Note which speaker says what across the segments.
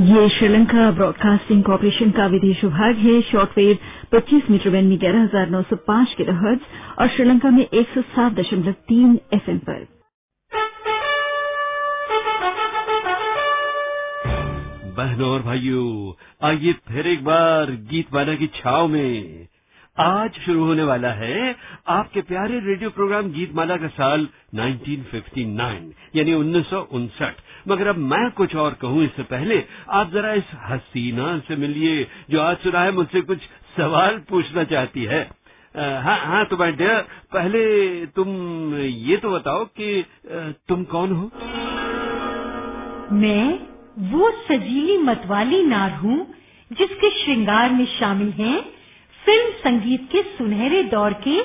Speaker 1: ये Sri Lanka broadcasting corporation का विदेश विभाग है। शॉर्टवेव 25 मीटर बैंड में ग्यारह हज़ार नौ सौ पाँच किलोहर्ट्ज और श्रीलंका में एक सौ सात दशमलव तीन एफएम पर।
Speaker 2: बहनों और भाइयों, आइए फिर एक बार गीत बाना की छाव में। आज शुरू होने वाला है आपके प्यारे रेडियो प्रोग्राम गीत माला का साल 1959 यानी उन्नीस सौ उनसठ। मगर अब मैं कुछ और कहूँ, इससे पहले आप जरा इस हसीना से मिलिए, जो आज सुना है मुझसे कुछ सवाल पूछना चाहती है। हाँ हाँ तो माय डियर पहले तुम ये तो बताओ कि तुम कौन हो?
Speaker 3: मैं वो सजीली मतवाली नार हूँ जिसके श्रृंगार में शामिल हैं फ़िल्म संगीत के सुनहरे दौर के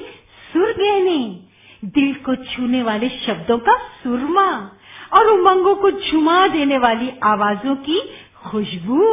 Speaker 3: सुर गहने दिल को छूने वाले शब्दों का सुरमा और उमंगों को झुमा देने वाली आवाजों की खुशबू।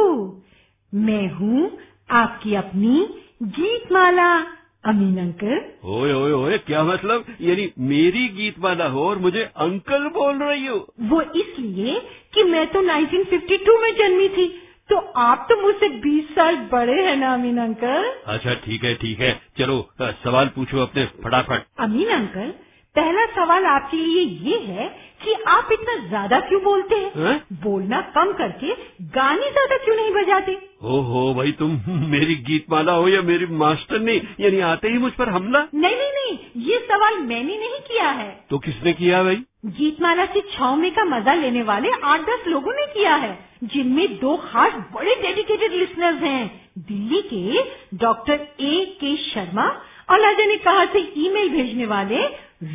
Speaker 3: मैं हूँ आपकी अपनी गीतमाला अमीन अंकल।
Speaker 2: ओए ओए ओए क्या मतलब? यानी मेरी गीतमाला हो और मुझे अंकल बोल रही हो।
Speaker 3: वो इसलिए कि मैं तो 1952 में जन्मी थी। तो आप तो मुझसे 20 साल बड़े हैं ना अमीन अंकल।
Speaker 2: अच्छा ठीक है ठीक है। चलो सवाल पूछो अपने फटाफट।
Speaker 3: अमीन अंकल पहला सवाल आपके लिए ये है कि आप इतना ज़्यादा क्यों बोलते? हैं?
Speaker 2: है?
Speaker 3: बोलना कम करके गाने ज़्यादा क्यों नहीं बजाते?
Speaker 2: ओहो भाई तुम मेरी गीतमाला हो या मेरी मास्टर ने यानी आते ही मुझ पर हमला?
Speaker 3: नहीं नहीं नहीं ये सवाल मैंने नहीं किया है।
Speaker 2: तो किसने किया भाई?
Speaker 3: गीतमाला की छाव का मज़ा लेने वाले आठ दस लोगों ने किया है जिनमें दो खास बड़े डेडिकेटेड लिसनर्स हैं। दिल्ली के डॉक्टर ए के शर्मा और न ने कहा से ईमेल भेजने वाले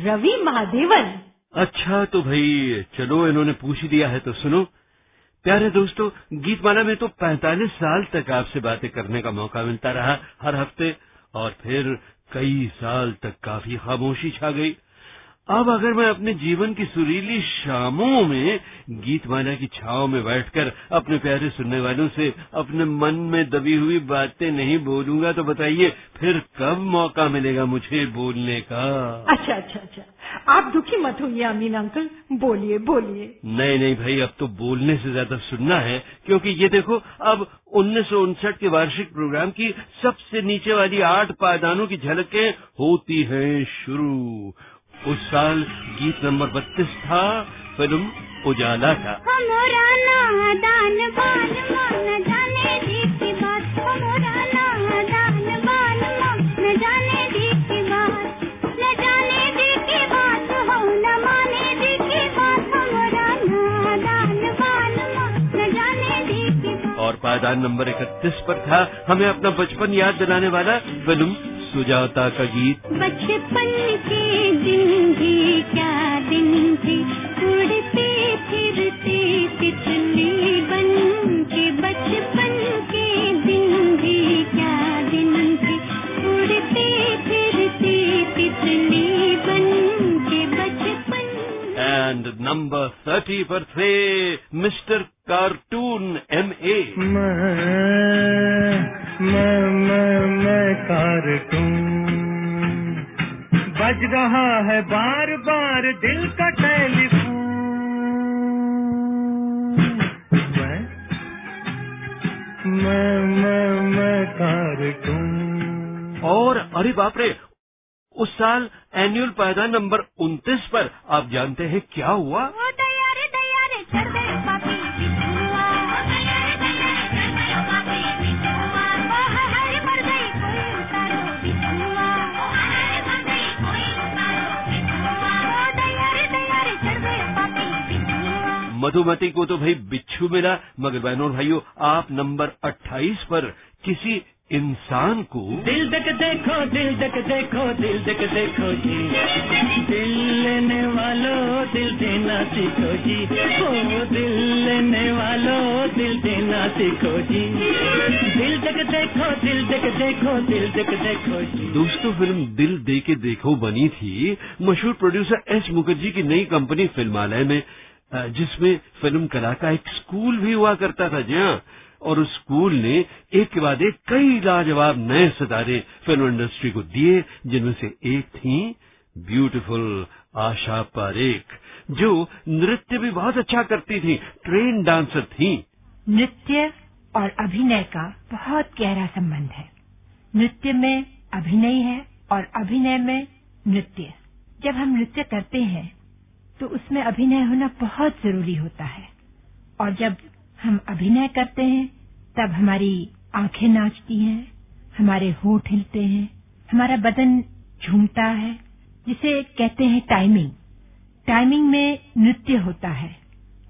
Speaker 3: रवि महादेवन।
Speaker 2: अच्छा तो भाई, चलो, इन्होंने पूछ दिया है तो सुनो। प्यारे दोस्तों, गीतमाला में तो 45 साल तक आपसे बातें करने का मौका मिलता रहा हर हफ़्ते, और फिर कई साल तक काफ़ी खामोशी छा गई। अब अगर मैं अपने जीवन की सुरीली शामों में गीतमाला की छाव में बैठकर अपने प्यारे सुनने वालों से अपने मन में दबी हुई बातें नहीं बोलूँगा तो बताइए, फिर कब मौका मिलेगा मुझे बोलने का?
Speaker 3: अच्छा अच्छा अच्छा। आप दुखी मत होइए अमीन अंकल। बोलिए बोलिए।
Speaker 2: नहीं नहीं भाई अब तो बोलने से ज़्यादा सुनना है क्योंकि ये देखो अब उन्नीस सौ उनसठ के वार्षिक प्रोग्राम की सबसे नीचे वाली आठ पायदानों की झलकें होती हैं शुरू। उस साल गीत नंबर बत्तीस था फ़िल्म उजाला का पायदान नंबर इकतीस पर था। हमें अपना बचपन याद दिलाने वाला फ़िल्म सुजाता का गीत।
Speaker 4: बचपन के दिन भी क्या दिन थे? उड़ते फिरते तितली
Speaker 2: एंड नंबर थर्टी पर थे मिस्टर कार्टून एम ए
Speaker 5: मैं मैं मैं कार्टून बज रहा है बार बार दिल का टेलीफोन। मैं मैं मैं मैं कार्टून
Speaker 2: और अरे बाप रे उस साल एनुअल पायदान नंबर उनतीस पर। आप जानते हैं क्या हुआ?
Speaker 4: पापी बिछुआ
Speaker 2: मधुमती को तो भाई बिच्छू मिला। मगर बहनों भाइयों आप नंबर 28 पर किसी इंसान को
Speaker 5: दिल तक देखो दिल तक देखो दिल तक देखो जी। दिल लेने वालों दिल देना सीखो जी। ओ दिल लेने वालों दिल देना सीखो जी। दिल तक देखो दिल तक देखो दिल तक देखो जी।
Speaker 2: दोस्तों फ़िल्म दिल दे के देखो बनी थी। मशहूर प्रोड्यूसर एस मुखर्जी की नई कंपनी फिल्मालय में जिसमें फ़िल्म कला का एक स्कूल भी हुआ करता था, जी हाँ। और उस स्कूल ने एक के बाद एक कई लाजवाब नए सितारे फ़िल्म इंडस्ट्री को दिए, जिनमें से एक थी, ब्यूटीफुल आशा पारेख, जो नृत्य भी बहुत अच्छा करती थी, ट्रेन डांसर थी।
Speaker 3: नृत्य और अभिनय का बहुत गहरा संबंध है। नृत्य में अभिनय है और अभिनय में नृत्य। जब हम नृत्य करते हैं तो उसमें अभिनय होना बहुत ज़रूरी होता है। और जब हम अभिनय करते हैं, तब हमारी आँखें नाचती हैं, हमारे होठ हिलते हैं, हमारा बदन झूमता है, जिसे कहते हैं टाइमिंग टाइमिंग में नृत्य होता है।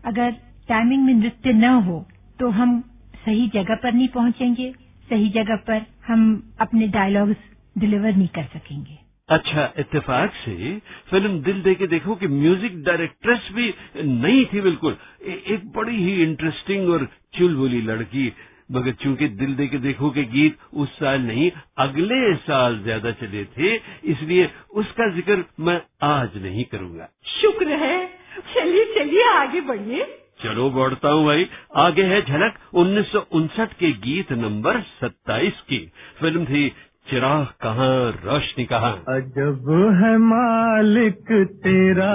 Speaker 3: अगर टाइमिंग में नृत्य न हो तो हम सही जगह पर नहीं पहुँचेंगे, सही जगह पर हम अपने डायलॉग्स डिलीवर नहीं कर सकेंगे।
Speaker 2: अच्छा इत्तेफाक से फ़िल्म दिल दे के देखो कि म्यूज़िक डायरेक्ट्रेस भी नहीं थी बिल्कुल। ए, एक बड़ी ही इंटरेस्टिंग और चुलबुली लड़की। मगर चूँकि दिल दे के देखो के गीत उस साल नहीं अगले साल ज़्यादा चले थे इसलिए उसका ज़िक्र मैं आज नहीं करूँगा।
Speaker 3: शुक्र है। चलिए चलिए आगे बढ़िए।
Speaker 2: चलो बढ़ता हूँ भाई। आगे है झलक उन्नीस सौ उनसठ के गीत नंबर 27 की। फ़िल्म थी चिराग कहाँ रोशनी कहाँ?
Speaker 5: अजब है मालिक तेरा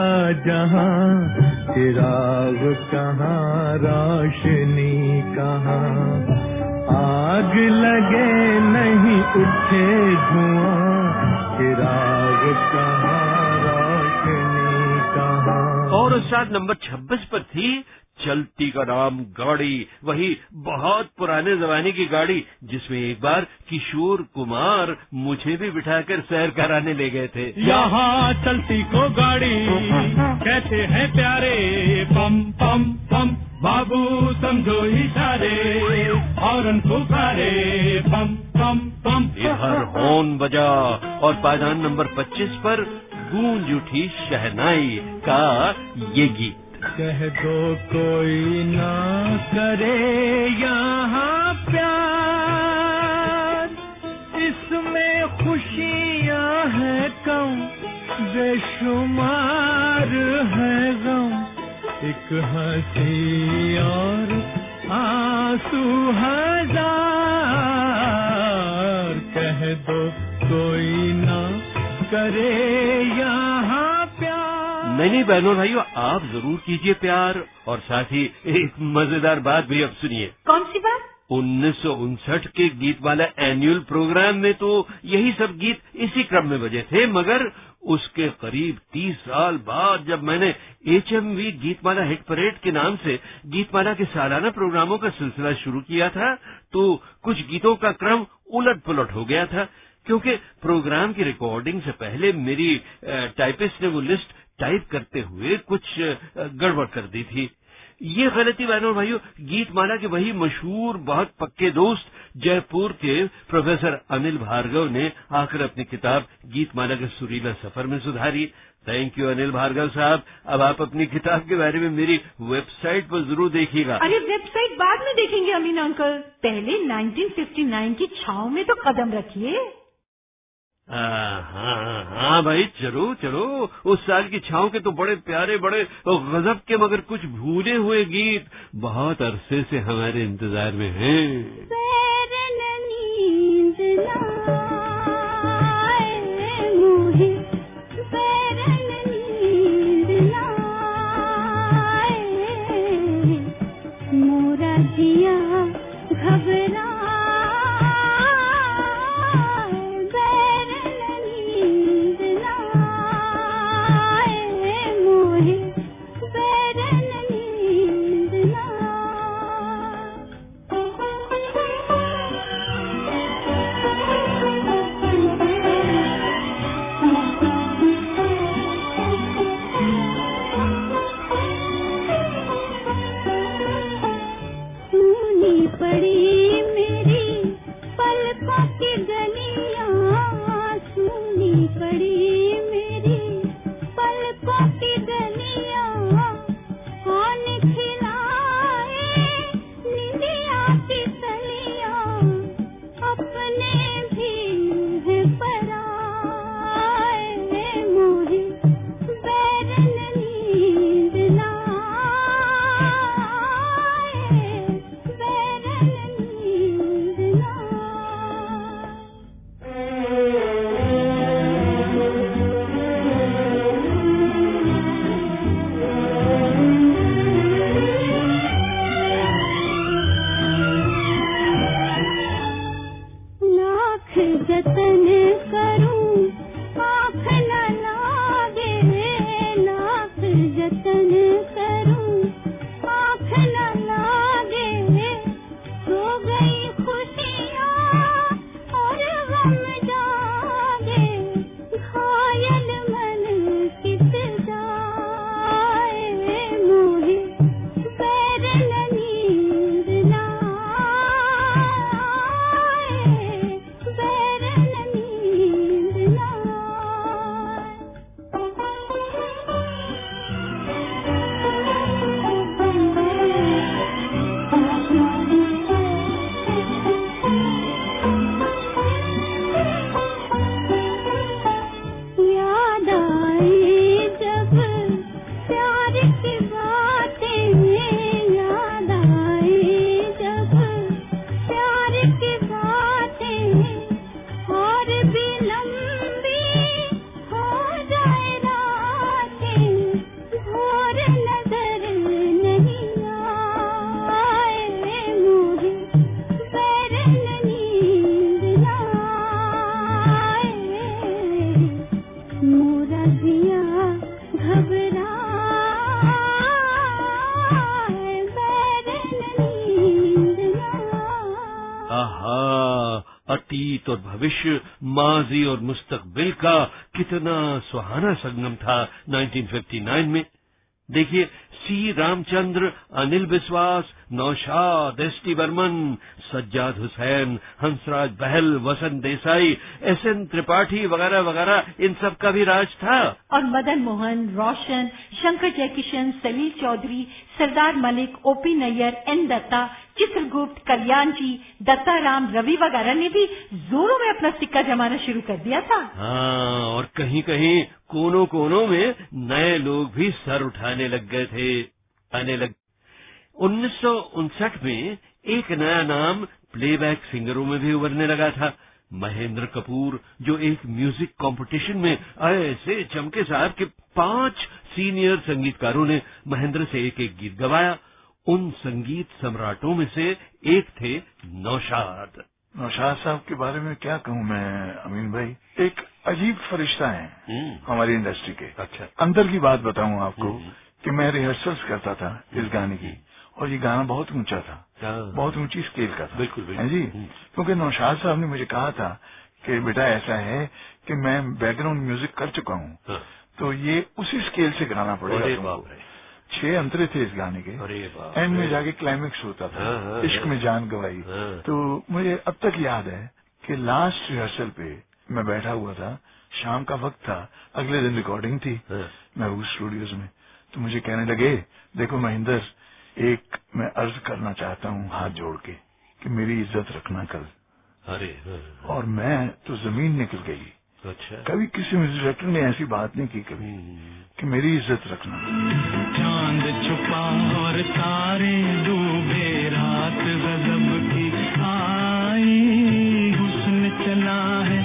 Speaker 5: जहाँ चिराग कहाँ रोशनी कहाँ? आग लगे नहीं उठे धुआँ चिराग कहाँ रोशनी कहाँ?
Speaker 2: और उस नंबर 26 पर थी चलती का नाम गाड़ी वही बहुत पुराने जमाने की गाड़ी जिसमें एक बार किशोर कुमार मुझे भी बिठाकर सैर कराने ले गए थे।
Speaker 5: यहाँ चलती को गाड़ी कहते हैं प्यारे पम पम पम बाबू समझो इशारे और पुकारे पम पम पम।
Speaker 2: इधर हॉर्न बजा और पायदान नंबर 25 पर गूंज उठी शहनाई का ये गीत।
Speaker 5: कह दो कोई ना करे यहाँ प्यार। इसमें खुशियाँ है कम, बेशुमार है गम। एक हँसी और आँसू हज़ार। कह दो कोई ना करे
Speaker 2: नहीं नहीं बहनों भाइयों आप ज़रूर कीजिए प्यार और साथ ही एक मज़ेदार बात भी अब सुनिए।
Speaker 3: कौन सी बात?
Speaker 2: उन्नीस सौ उनसठ के गीत वाला एनुअल प्रोग्राम में तो यही सब गीत इसी क्रम में बजे थे मगर उसके करीब तीस साल बाद जब मैंने H M V Geetmala hit parade के नाम से गीतमाला के सालाना प्रोग्रामों का सिलसिला शुरू किया था तो कुछ गीतों का क्रम उलट पुलट हो गया था क्योंकि प्रोग्राम की रिकॉर्डिंग से पहले मेरी टाइपिस्ट ने वो लिस्ट टाइप करते हुए कुछ गड़बड़ कर दी थी। ये गलती बहनों भाइयों, गीत गीतमाला के वही मशहूर, बहुत पक्के दोस्त जयपुर के प्रोफेसर अनिल भार्गव ने आकर अपनी किताब गीत गीतमाला के सुरीला सफ़र में सुधारी। थैंक यू अनिल भार्गव साहब। अब आप अपनी किताब के बारे में मेरी वेबसाइट पर ज़रूर देखिएगा।
Speaker 3: अरे वेबसाइट बाद में देखेंगे, अमीन अंकल पहले 1959 की छाव में तो कदम रखिए।
Speaker 2: हाँ हाँ हाँ भाई, चलो चलो। उस साल की छाव के तो बड़े प्यारे, बड़े गजब के मगर कुछ भूले हुए गीत बहुत अरसे से हमारे इंतज़ार में हैं। सुहाना संगम था 1959 में। देखिए C Ramchandra Anil Biswas Naushad S D Burman Sajjad Hussain Hansraj Behl Vasant Desai S N Tripathi वगैरह वगैरह इन सब का भी राज था।
Speaker 3: और Madan Mohan Roshan Shankar Jaikishan Salil Chowdhury Sardar Malik O P Nayyar N Datta Chitragupta Kalyan ji Dattaram Ravi वगैरह ने भी जोरों में अपना सिक्का जमाना शुरू कर दिया था।
Speaker 2: हाँ और कहीं कहीं कोनों कोनों में नए लोग भी सर उठाने लग गए थे। आने लग उन्नीस में एक नया नाम प्लेबैक सिंगरों में भी उभरने लगा था। महेंद्र कपूर जो एक म्यूज़िक कंपटीशन में ऐसे चमके साहब के पाँच सीनियर संगीतकारों ने महेंद्र से एक एक गीत गवाया। उन संगीत सम्राटों में से एक थे नौशाद।
Speaker 6: नौशाद साहब के बारे में क्या कहूँ मैं अमीन भाई? एक अजीब फरिश्ता है
Speaker 2: हम्म,
Speaker 6: हमारी इंडस्ट्री के।
Speaker 2: अच्छा।
Speaker 6: अंदर की बात बताऊँ आपको।
Speaker 2: हम्म।
Speaker 6: कि मैं रिहर्सल्स करता था इस गाने की और ये गाना बहुत ऊँचा था
Speaker 2: हाँ।
Speaker 6: बहुत ऊँची स्केल का था
Speaker 2: बिल्कुल, बिल्कुल।
Speaker 6: है जी
Speaker 2: हम्म।
Speaker 6: क्योंकि नौशाद साहब ने मुझे कहा था कि बेटा ऐसा है कि मैं बैकग्राउंड म्यूज़िक कर चुका हूँ
Speaker 2: हाँ।
Speaker 6: तो ये उसी स्केल से गाना पड़ेगा छह अंतरे थे इस गाने के एंड में जाके क्लाइमेक्स होता था
Speaker 2: हाँ,
Speaker 6: इश्क। में जान गवाई। तो मुझे अब तक याद है कि लास्ट रिहर्सल पे मैं बैठा हुआ था शाम का वक्त था अगले दिन रिकॉर्डिंग थी। महबूब स्टूडियोज में तो मुझे कहने लगे देखो महेंद्र एक मैं अर्ज़ करना चाहता हूँ हाथ जोड़ के कि मेरी इज़्ज़त रखना कल।
Speaker 2: अरे हाँ, हाँ।
Speaker 6: और मैं तो ज़मीन निकल गई।
Speaker 2: अच्छा।
Speaker 6: कभी किसी डायरेक्टर ने ऐसी बात नहीं की कभी
Speaker 2: हम्म,
Speaker 6: कि मेरी इज़्ज़त रखना।
Speaker 5: चाँद छुपा और तारे डूबे रात गजब की आई। हुस्न चला है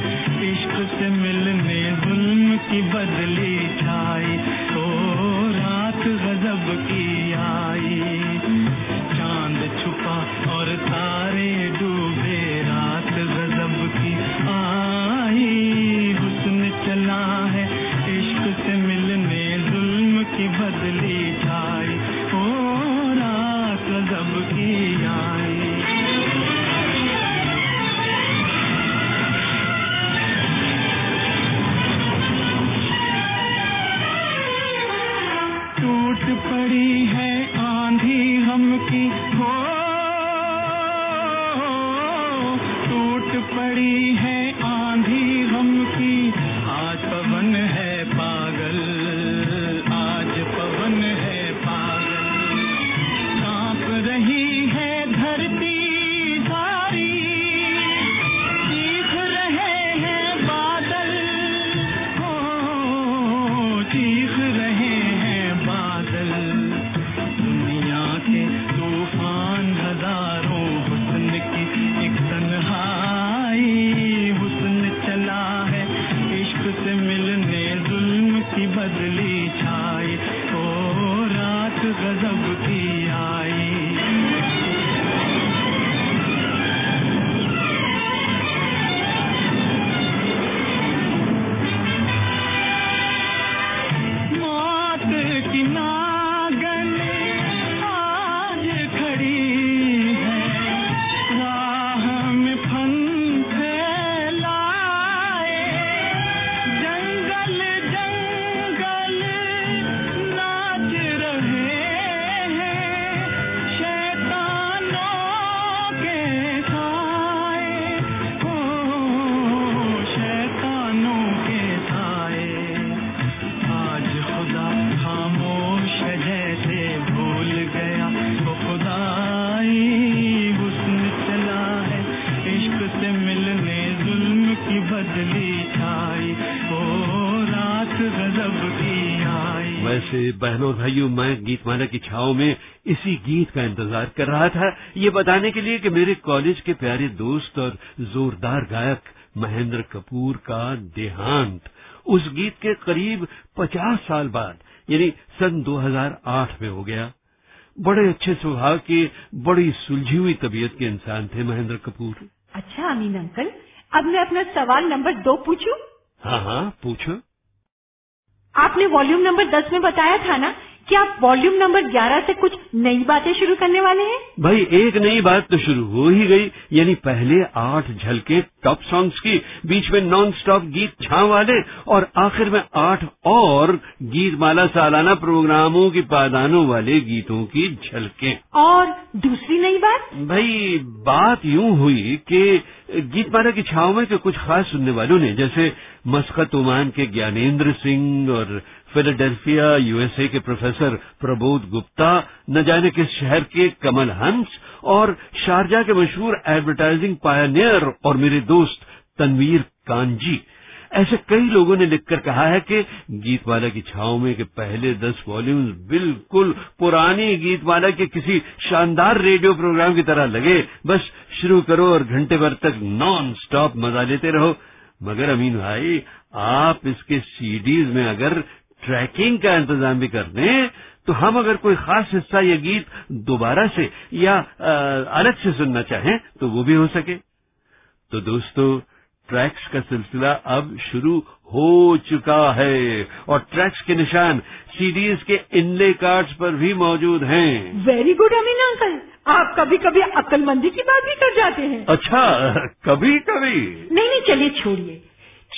Speaker 5: इश्क से मिलने जुल्म की बदली।
Speaker 2: बहनों और भाइयों मैं गीतमाला की छाव में इसी गीत का इंतज़ार कर रहा था। ये बताने के लिए कि मेरे कॉलेज के प्यारे दोस्त और जोरदार गायक महेंद्र कपूर का देहांत। उस गीत के करीब 50 साल बाद यानी सन 2008 में हो गया। बड़े अच्छे स्वभाव के बड़ी सुलझी हुई तबीयत के इंसान थे महेंद्र कपूर।
Speaker 3: अच्छा अमीन अंकल अब मैं अपना सवाल नंबर दो पूछूँ?
Speaker 2: हाँ हाँ पूछो।
Speaker 3: आपने वॉल्यूम नंबर दस में बताया था ना? क्या आप वॉल्यूम नंबर 11 से कुछ नई बातें शुरू करने वाले हैं?
Speaker 2: भाई एक नई बात तो शुरू हो ही गई। यानी पहले आठ झलके टॉप सॉन्ग्स की बीच में नॉन स्टॉप गीत छाव वाले और आखिर में आठ और गीत माला सालाना प्रोग्रामों की पादानों वाले गीतों की झलके।
Speaker 3: और दूसरी नई बात?
Speaker 2: भाई बात यूँ हुई कि गीतमाला की छाव में के कुछ खास सुनने वालों ने जैसे मस्कत ओमान के ज्ञानेन्द्र सिंह और फिलाडेल्फिया यूएसए के प्रोफेसर प्रबोध गुप्ता, न जाने किस शहर के कमल हंस और शारजा के मशहूर एडवर्टाइजिंग पायनियर और मेरे दोस्त तनवीर कांजी। ऐसे कई लोगों ने लिखकर कहा है कि गीतमाला की छाव में के पहले दस वॉल्यूम्स बिल्कुल पुरानी गीतमाला के किसी शानदार रेडियो प्रोग्राम की तरह लगे। बस शुरू करो और घंटे भर तक नॉन स्टॉप मज़ा लेते रहो। मगर अमीन भाई, आप इसके सीडीज में अगर ट्रैकिंग का इंतज़ाम भी कर दें तो हम अगर कोई खास हिस्सा या गीत दोबारा से या अलग से सुनना चाहें तो वो भी हो सके। तो दोस्तों ट्रैक्स का सिलसिला अब शुरू हो चुका है और ट्रैक्स के निशान सीडीज के इनले कार्ड्स पर भी मौजूद हैं।
Speaker 3: Very good Amin uncle. आप कभी कभी अक्लमंदी की बात भी कर जाते हैं।
Speaker 2: अच्छा कभी कभी
Speaker 3: नहीं नहीं चलिए छोड़िए।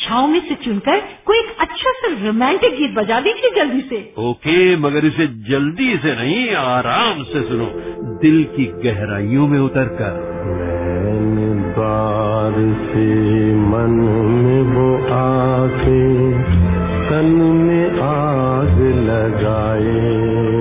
Speaker 3: छाव में से चुनकर कोई एक अच्छा सा रोमांटिक गीत बजा दीजिए जल्दी से।
Speaker 2: ओके मगर इसे जल्दी से नहीं आराम से सुनो। दिल की गहराइयों में उतर कर
Speaker 7: द्वार से मन में वो आके तन में आग लगाए।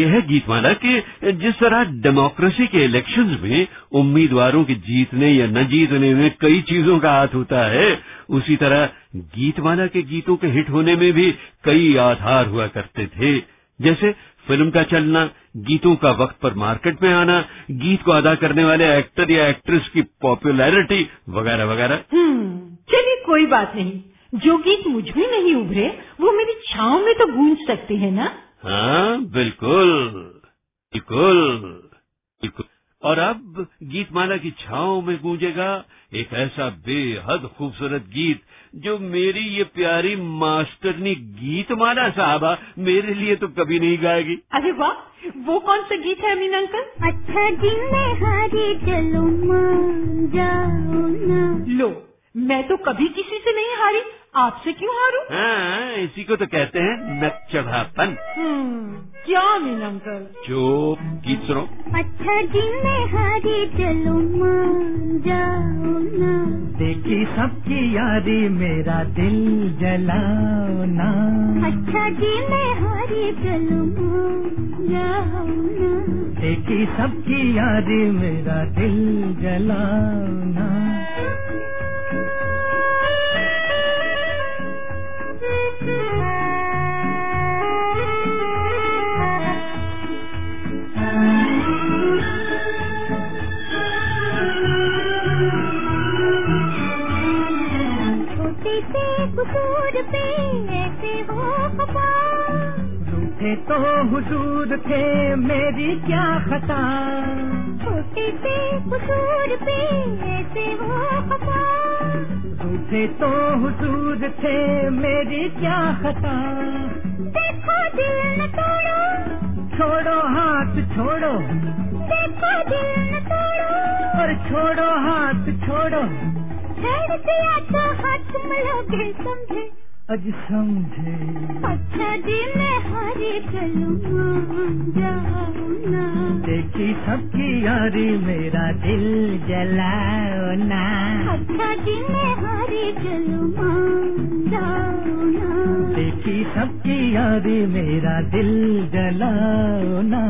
Speaker 2: यह है गीतमाला कि जिस तरह डेमोक्रेसी के इलेक्शंस में उम्मीदवारों के जीतने या न जीतने में कई चीज़ों का हाथ होता है, उसी तरह गीतमाला के गीतों के हिट होने में भी कई आधार हुआ करते थे। जैसे फ़िल्म का चलना, गीतों का वक्त पर मार्केट में आना, गीत को अदा करने वाले एक्टर या एक्ट्रेस की पॉपुलैरिटी वगैरह वगैरह।
Speaker 3: हम्म चलिए कोई बात नहीं, जो गीत मुझमें नहीं उभरे, वो मेरी छाव में तो गूंज सकते हैं ना?
Speaker 2: हाँ बिल्कुल बिल्कुल बिल्कुल। और अब गीतमाला की छाओ में गूंजेगा एक ऐसा बेहद खूबसूरत गीत जो मेरी ये प्यारी मास्टरनी गीतमाला साहबा मेरे लिए तो कभी नहीं गाएगी।
Speaker 3: अरे वाह वो कौन सा गीत है अमीन अंकल?
Speaker 8: अच्छा दिन में हारी चलो मान जाओ ना।
Speaker 3: लो। मैं तो कभी किसी से नहीं हारी। आपसे क्यों हारूं?
Speaker 2: हाँ इसी को तो कहते हैं नक चढ़ापन
Speaker 3: हम्म क्या अमीन अंकल?
Speaker 2: जो गीत सुनो।
Speaker 8: अच्छा दिन में हारी चलो जाओ ना।
Speaker 9: देखी सबकी यारी मेरा दिल जलाओ ना।
Speaker 8: अच्छा जी में हारी चलो मान जाओ ना।
Speaker 9: देखी सबकी यारी मेरा दिल जलाओ ना। हुजूर थे मेरी क्या खता
Speaker 8: छोटे से कुसूर पे ऐसे हो खफा
Speaker 9: रूठे तो हुजूर थे मेरी क्या खता
Speaker 8: देखो दिल न तोड़ो।
Speaker 9: छोड़ो हाथ छोड़ो।
Speaker 8: देखो दिल न तोड़ो।
Speaker 9: और छोड़ो हाथ छोड़ो।
Speaker 8: छेड़ दिया तो हाथ मिलोगे समझे।
Speaker 9: अज समझे।
Speaker 8: अच्छा दिन में हारी चलो
Speaker 9: देखी सबकी यारी मेरा दिल जलाओ ना।
Speaker 8: अच्छा दिन में हारी चलो
Speaker 9: देखी सबकी यारी मेरा दिल जलाओ ना।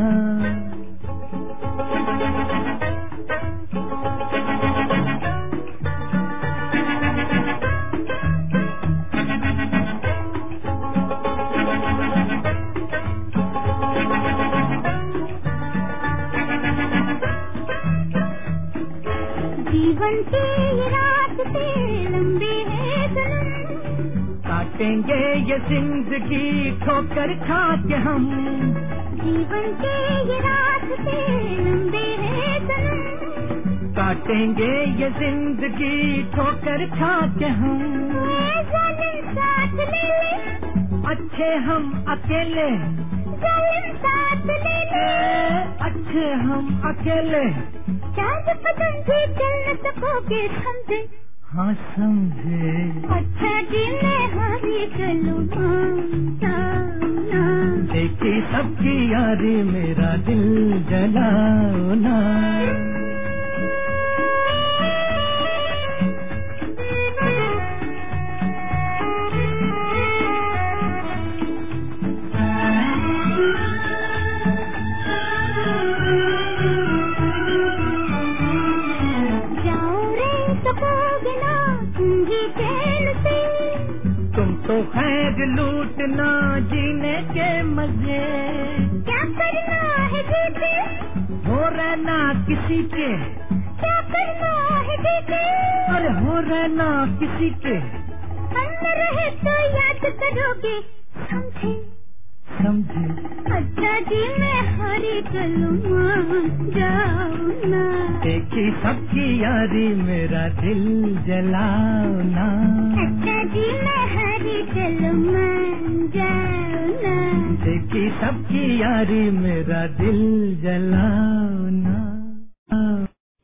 Speaker 8: ये
Speaker 9: ज़िंदगी ठोकर खा के हम।
Speaker 8: जीवन के ये रास्ते लंबे हैं। सनम
Speaker 9: काटेंगे ये ज़िंदगी ठोकर खा के हम
Speaker 8: साथ ले ले।
Speaker 9: अच्छे हम अकेले।
Speaker 8: साथ ले ले।
Speaker 9: अच्छे हम अकेले।
Speaker 8: चाँद पतंग भी चल न सकोगे समझे
Speaker 9: हाँ समझे।
Speaker 8: अच्छा जी मैं हारी चलो मान
Speaker 9: देखी सबकी यारी मेरा दिल जलाओ ना। लूटना जीने के मज़े।
Speaker 8: क्या करना है जीते
Speaker 9: हो रहना किसी के।
Speaker 8: क्या करना है जीते
Speaker 9: अरे हो रहना किसी के।
Speaker 8: रहे तो याद करोगे। समझे?
Speaker 9: समझे।
Speaker 8: अच्छा जी मैं हारी चलूँ मान
Speaker 9: देखी सबकी यारी मेरा दिल जलाओ ना
Speaker 8: अच्छा जी मैं चलूँ मान जाओ
Speaker 9: देखी सबकी यारी मेरा दिल जलाओ ना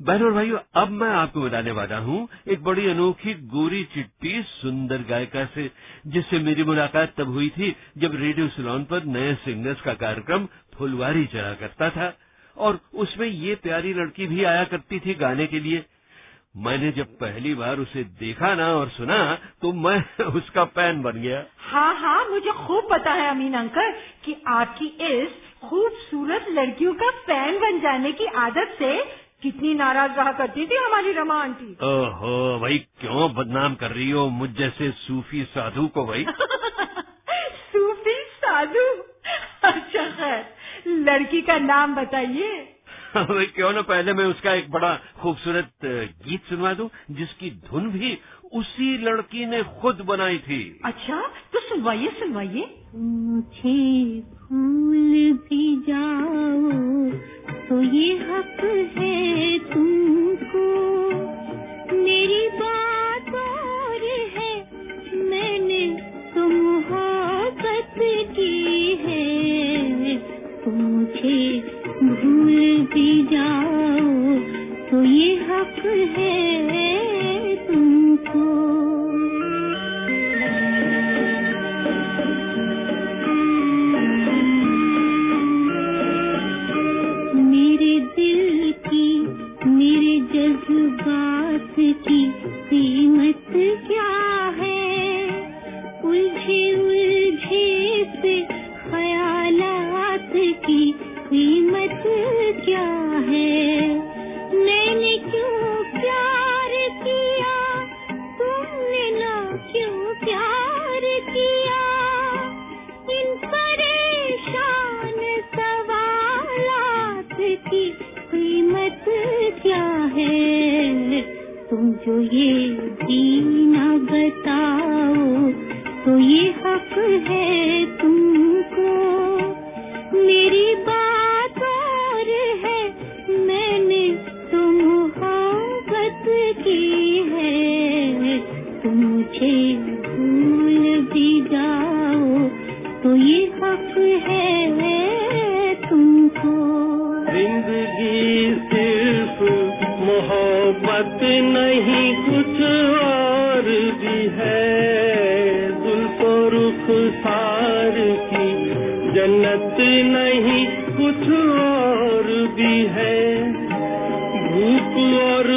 Speaker 2: बहनों और भाइयों अब मैं आपको बताने वाला हूँ एक बड़ी अनोखी गोरी चिट्टी सुंदर गायिका से जिससे मेरी मुलाकात तब हुई थी जब रेडियो सिलोन पर नए सिंगर्स का कार्यक्रम फुलवारी चला करता था। और उसमें ये प्यारी लड़की भी आया करती थी गाने के लिए। मैंने जब पहली बार उसे देखा ना और सुना तो मैं उसका फ़ैन बन गया।
Speaker 3: हाँ हाँ मुझे खूब पता है अमीन अंकल कि आपकी इस खूबसूरत लड़कियों का फ़ैन बन जाने की आदत से कितनी नाराज़ रहा करती थी हमारी रमा आंटी।
Speaker 2: ओहो भाई क्यों बदनाम कर रही हो? मुझ जैसे सूफी साधु को भाई।
Speaker 3: सूफी साधु? अच्छा खैर लड़की का नाम बताइए।
Speaker 2: क्यों ना पहले मैं उसका एक बड़ा खूबसूरत गीत सुनवा दूँ, जिसकी धुन भी उसी लड़की ने खुद बनाई थी।
Speaker 3: अच्छा तो सुनवाइए सुनवाइए।
Speaker 4: मुझे भूल भी जाओ तो ये हक है तुमको। मेरी बात और है, मैंने तो मोहब्बत की है। तो मुझे जाओ तो ये हक है तुमको। मेरे दिल की मेरे जज्बात कीमत क्या है?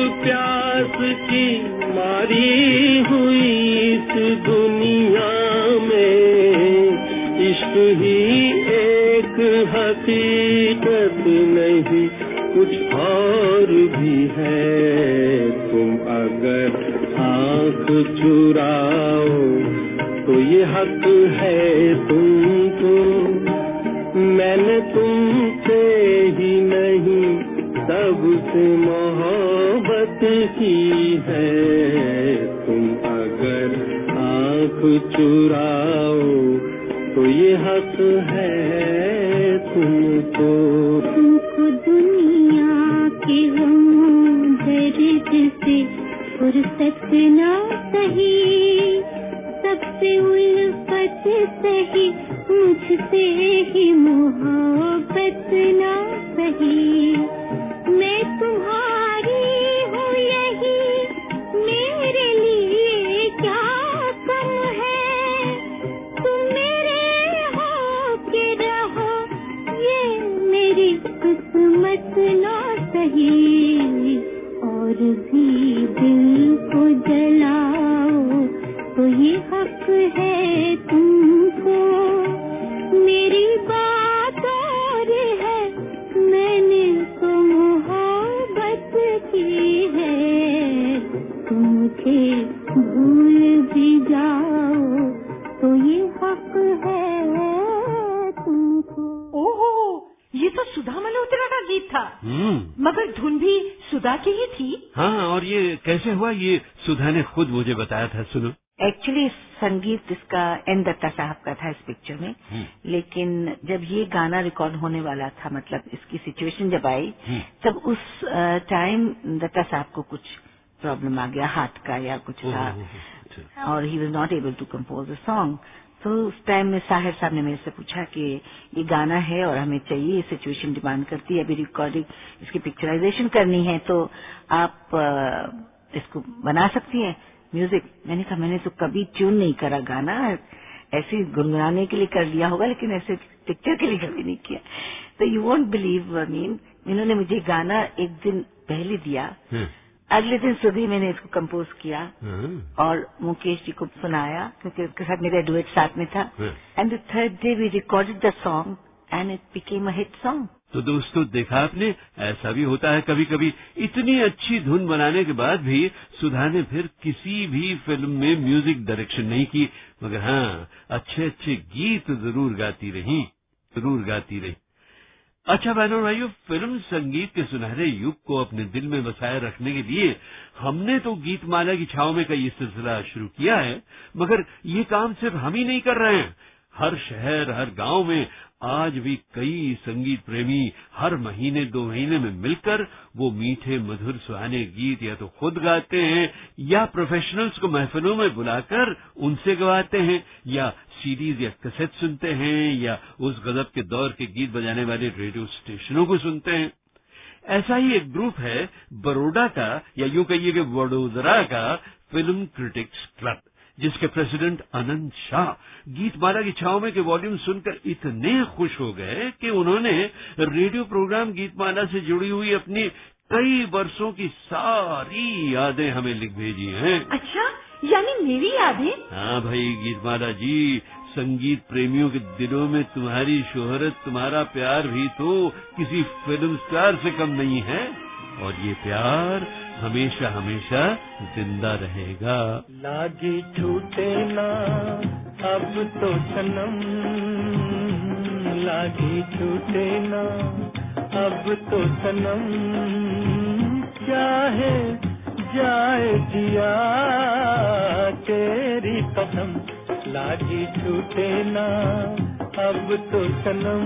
Speaker 7: प्यास की मारी हुई इस दुनिया में। इश्क ही एक हकीकत नहीं, कुछ और भी है। तुम अगर आँख चुराओ तो ये हक है तुम तुमको। मैंने तुमसे ही नहीं, सबसे मोहब्बत की है। तुम अगर आँख चुराओ तो ये हक है तुमको।
Speaker 4: मेरी किस्मत ना सही और भी दिल को जलाओ तो ये हक है तुमको
Speaker 3: सुधा की ही थी
Speaker 2: हाँ और ये कैसे हुआ ये सुधा ने खुद मुझे बताया था सुनो
Speaker 10: एक्चुअली संगीत इसका एन दत्ता साहब का था इस पिक्चर में
Speaker 2: हम्म।
Speaker 10: लेकिन जब ये गाना रिकॉर्ड होने वाला था मतलब इसकी सिचुएशन जब आई
Speaker 2: हम्म।
Speaker 10: तब उस टाइम दत्ता साहब को कुछ प्रॉब्लम आ गया हार्ट का या कुछ था
Speaker 2: अच्छा।
Speaker 10: और he was not able to compose a song तो उस टाइम में साहिर साहब ने मेरे से पूछा कि ये गाना है और हमें चाहिए ये सिचुएशन डिमांड करती है अभी रिकॉर्डिंग इसकी पिक्चराइजेशन करनी है तो आप इसको बना सकती हैं म्यूज़िक मैंने कहा मैंने तो कभी ट्यून नहीं करा गाना। ऐसे गुनगुनाने के लिए कर लिया होगा लेकिन ऐसे पिक्चर के लिए कभी नहीं किया। तो यू वॉन्ट बिलीव मीन इन्होंने मुझे गाना एक दिन पहले दिया।
Speaker 2: हम्म,
Speaker 10: अगले दिन सुबह मैंने इसको कंपोज किया
Speaker 2: हाँ,
Speaker 10: और मुकेश जी को सुनाया क्योंकि उसके साथ मेरा डुएट साथ में था। And the third day we recorded the song and it became a hit song
Speaker 2: तो दोस्तों देखा आपने? ऐसा भी होता है कभी कभी इतनी अच्छी धुन बनाने के बाद भी सुधा ने फिर किसी भी फ़िल्म में म्यूज़िक डायरेक्शन नहीं की। मगर हाँ अच्छे अच्छे गीत ज़रूर गाती रही ज़रूर गाती रही। अच्छा बहनों भाइयों, फ़िल्म संगीत के सुनहरे युग को अपने दिल में बसाए रखने के लिए हमने तो गीतमाला की छाव में का ये सिलसिला शुरू किया है, मगर ये काम सिर्फ़ हम ही नहीं कर रहे हैं। हर शहर, हर गाँव में आज भी कई संगीत प्रेमी हर महीने, दो महीने में मिलकर वो मीठे, मधुर, सुहाने गीत या तो खुद गाते हैं या प्रोफेशनल्स को महफिलों में बुलाकर उनसे गवाते हैं या सीडीज या कैसेट सुनते हैं या उस गजब के दौर के गीत बजाने वाले रेडियो स्टेशनों को सुनते हैं। ऐसा ही एक ग्रुप है बड़ोडा का या यूँ कहिए कि वडोदरा का फ़िल्म क्रिटिक्स क्लब, जिसके प्रेसिडेंट अनंत शाह गीतमाला की छाव में के वॉल्यूम सुनकर इतने खुश हो गए कि उन्होंने रेडियो प्रोग्राम गीतमाला से जुड़ी हुई अपनी कई वर्षों की सारी यादें हमें लिख भेजी हैं।
Speaker 3: अच्छा यानी मेरी यादें?
Speaker 2: हाँ भाई गीतमाला जी संगीत प्रेमियों के दिलों में तुम्हारी शोहरत तुम्हारा प्यार भी तो किसी फ़िल्म स्टार से कम नहीं है। और ये प्यार हमेशा हमेशा ज़िंदा रहेगा।
Speaker 5: लागे छूटे ना अब तो सनम। लागे छूटे ना अब तो सनम। चाहे जाए जिया तेरी कसम लागी छूटे ना। अब तो सनम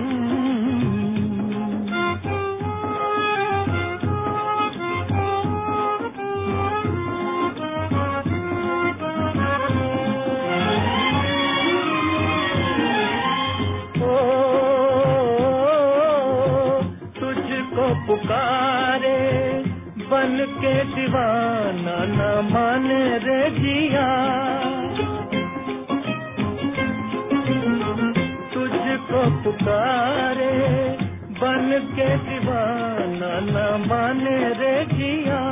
Speaker 5: के दीवाना न माने रे जिया। तुझको पुकारे बन के दीवाना न माने रे जिया।